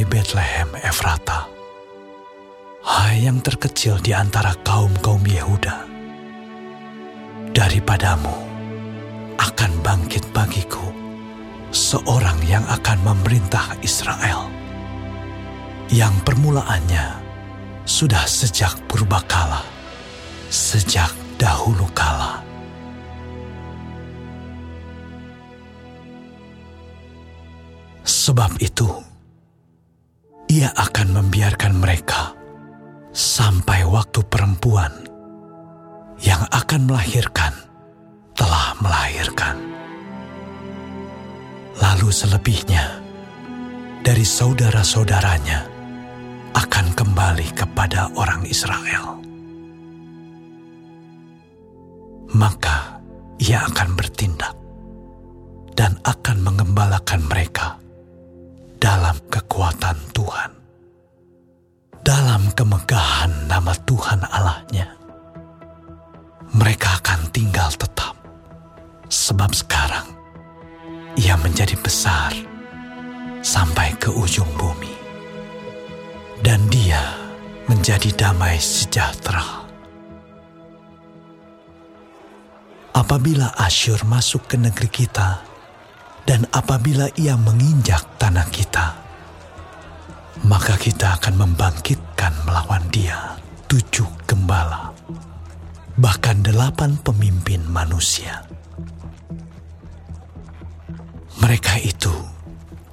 Hai Bethlehem Efrata, hai yang terkecil di antara kaum-kaum Yehuda, daripadamu akan bangkit bagiku seorang yang akan memerintah Israel, yang permulaannya sudah sejak purbakala, sejak dahulu kala. Sebab itu, ia akan membiarkan mereka sampai waktu perempuan yang akan melahirkan telah melahirkan. Lalu selebihnya dari saudara-saudaranya akan kembali kepada orang Israel. Maka ia akan bertindak dan akan kemegahan nama Tuhan Allahnya. Mereka akan tinggal tetap, sebab sekarang ia menjadi besar sampai ke ujung bumi, dan dia menjadi damai sejahtera. Apabila Asyur masuk ke negeri kita, dan apabila ia menginjak tanah kita, maka kita akan membangkitkan melawan dia tujuh gembala, bahkan delapan pemimpin manusia. Mereka itu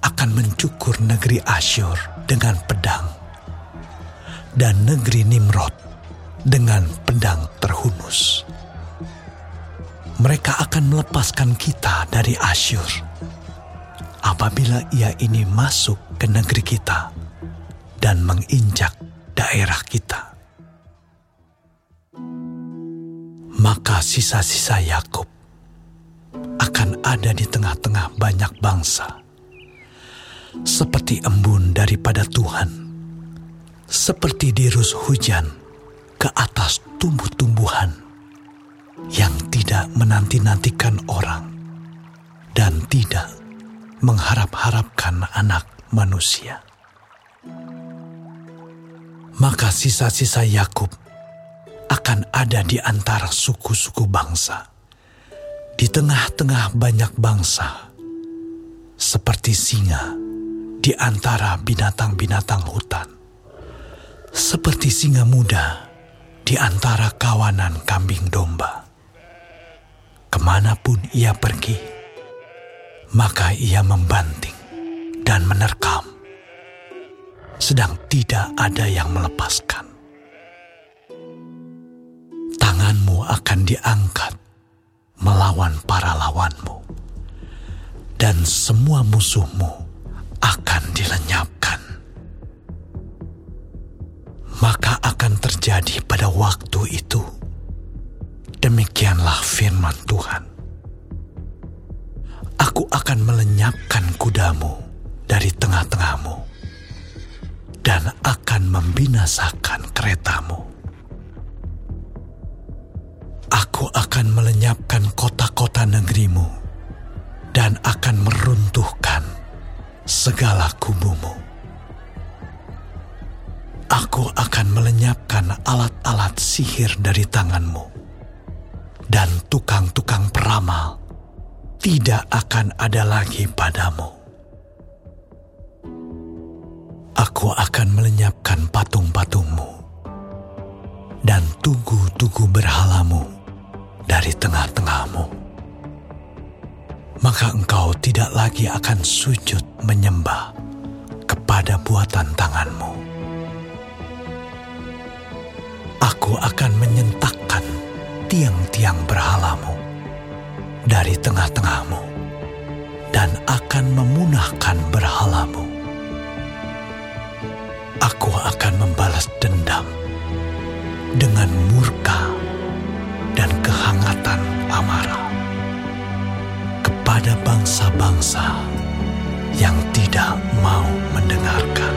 akan mencukur negeri Asyur dengan pedang, dan negeri Nimrod dengan pedang terhunus. Mereka akan melepaskan kita dari Asyur apabila ia ini masuk ke negeri kita dan menginjak daerah kita. Maka sisa-sisa Yakub akan ada di tengah-tengah banyak bangsa, seperti embun daripada Tuhan, seperti dirus hujan ke atas tumbuh-tumbuhan yang tidak menanti-nantikan orang dan tidak mengharap-harapkan anak manusia. Maka sisa-sisa Yakub akan ada di antara suku-suku bangsa, di tengah-tengah banyak bangsa, seperti singa di antara binatang-binatang hutan, seperti singa muda di antara kawanan kambing domba. Ke mana pun ia pergi, maka ia membanting dan menerkam, sedang tidak ada yang melepaskan. Tanganmu akan diangkat melawan para lawanmu, dan semua musuhmu akan dilenyapkan. Maka akan terjadi pada waktu itu. Demikianlah firman Tuhan aku akan melenyapkan kudamu dari tengah-tengahmu dan akan membinasakan keretamu. Aku akan melenyapkan kota-kota negerimu dan akan meruntuhkan segala kubumu. Aku akan melenyapkan alat-alat sihir dari tanganmu dan tukang-tukang peramal tidak akan ada lagi padamu. Aku akan melenyapkan patung-patungmu dan tugu-tugu berhalamu dari tengah-tengahmu. Maka engkau tidak lagi akan sujud menyembah kepada buatan tanganmu. Aku akan menyentakkan tiang-tiang berhalamu dari tengah-tengahmu dan akan memunahkan berhalamu. Aku akan membalas dendam dengan murka dan kehangatan amarah kepada bangsa-bangsa yang tidak mau mendengarkan.